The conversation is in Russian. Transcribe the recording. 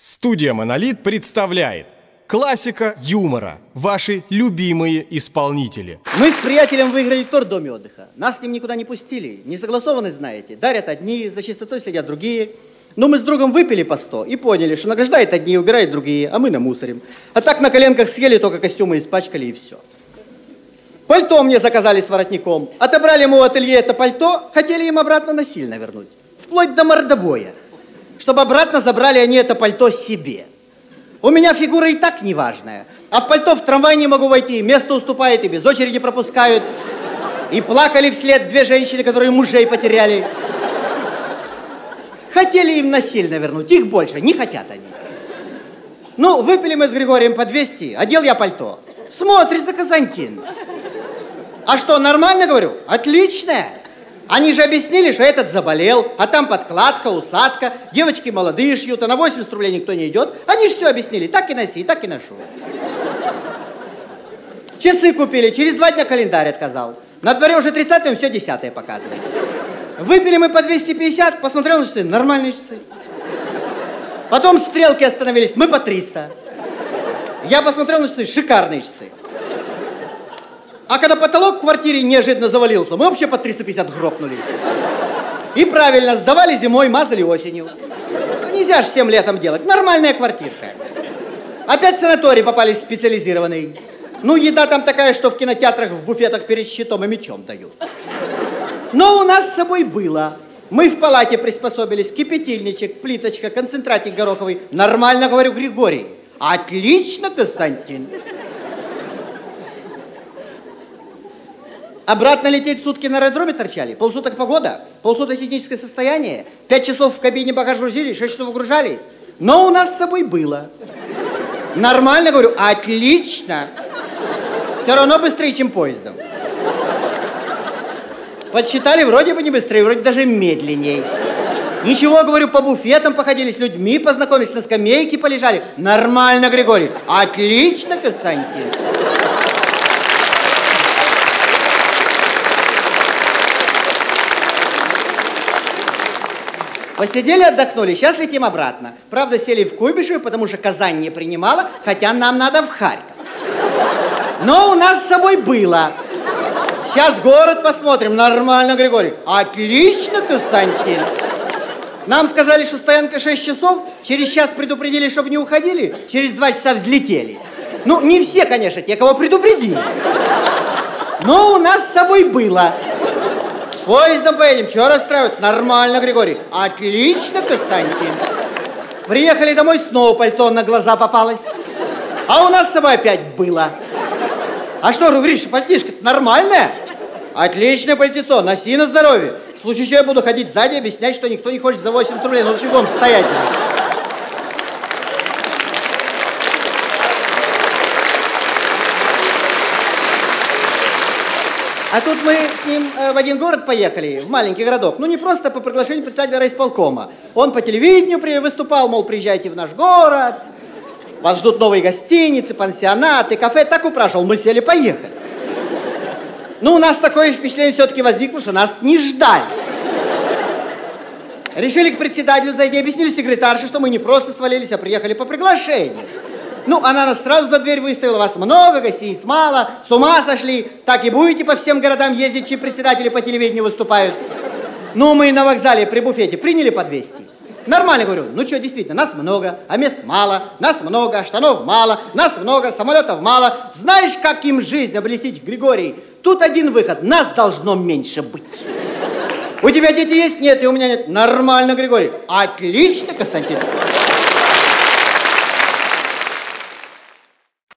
Студия «Монолит» представляет Классика юмора. Ваши любимые исполнители. Мы с приятелем выиграли тур в доме отдыха. Нас с ним никуда не пустили. Не согласованы, знаете. Дарят одни, за чистотой следят другие. Но мы с другом выпили по сто и поняли, что награждают одни, убирают другие, а мы намусорим. А так на коленках съели, только костюмы испачкали и все. Пальто мне заказали с воротником. Отобрали ему у ателье это пальто, хотели им обратно насильно вернуть. Вплоть до мордобоя. Чтобы обратно забрали они это пальто себе. У меня фигура и так неважная. А в пальто в трамвай не могу войти, место уступает и без очереди пропускают. И плакали вслед две женщины, которые мужей потеряли. Хотели им насильно вернуть, их больше, не хотят они. Ну, выпили мы с Григорием по 200, одел я пальто. Смотрится Казантин. А что, нормально, говорю? Отличное. Они же объяснили, что этот заболел, а там подкладка, усадка, девочки молодые шьют, а на 80 рублей никто не идет. Они же все объяснили, так и носи, так и ношу. Часы купили, через два дня календарь отказал. На дворе уже 30 он все 10 показывает. Выпили мы по 250, посмотрел на часы, нормальные часы. Потом стрелки остановились, мы по 300. Я посмотрел на часы, шикарные часы. А когда потолок в квартире неожиданно завалился, мы вообще по 350 грохнули. И правильно, сдавали зимой, мазали осенью. Ну, нельзя же всем летом делать. Нормальная квартирка. Опять в санаторий попались специализированный. Ну, еда там такая, что в кинотеатрах в буфетах перед щитом и мечом дают. Но у нас с собой было. Мы в палате приспособились. Кипятильничек, плиточка, концентратик гороховый. Нормально, говорю, Григорий. Отлично, Константин. Обратно лететь сутки на аэродроме торчали? Полсуток погода, полсуток техническое состояние, пять часов в кабине багаж грузили, шесть часов выгружали. Но у нас с собой было. Нормально, говорю, отлично. Все равно быстрее, чем поездом. Подсчитали, вроде бы не быстрее, вроде даже медленней. Ничего, говорю, по буфетам походили, с людьми познакомились, на скамейке полежали. Нормально, Григорий. Отлично, Константин. Посидели, отдохнули, сейчас летим обратно. Правда, сели в Куйбышев, потому что Казань не принимала, хотя нам надо в Харьков. Но у нас с собой было. Сейчас город посмотрим. Нормально, Григорий. Отлично, Константин. Нам сказали, что стоянка 6 часов. Через час предупредили, чтобы не уходили. Через 2 часа взлетели. Ну, не все, конечно, те, кого предупредили. Но у нас с собой было. Поездом поедем, чего расстраивать? Нормально, Григорий. Отлично, Константин. Приехали домой, снова пальто на глаза попалось. А у нас с собой опять было. А что, Гриша, пальтишко нормальное? Отличное пальтецо, носи на здоровье. В случае чего я буду ходить сзади, объяснять, что никто не хочет за 80 рублей. Ну, фигом стоять. А тут мы с ним э, в один город поехали, в маленький городок. Ну, не просто по приглашению председателя райисполкома. Он по телевидению выступал, мол, приезжайте в наш город, вас ждут новые гостиницы, пансионаты, кафе. Так упрашивал, мы сели, поехали. Ну, у нас такое впечатление все-таки возникло, что нас не ждали. Решили к председателю зайти, объяснили секретарше, что мы не просто свалились, а приехали по приглашению. Ну, она нас сразу за дверь выставила, вас много, гостиниц мало, с ума сошли, так и будете по всем городам ездить, чьи председатели по телевидению выступают. Ну, мы на вокзале при буфете приняли по 200. Нормально говорю, ну что, действительно, нас много, а мест мало, нас много, штанов мало, нас много, самолетов мало. Знаешь, как им жизнь облегчить, Григорий? Тут один выход, нас должно меньше быть. У тебя дети есть? Нет, и у меня нет. Нормально, Григорий. Отлично, Константин.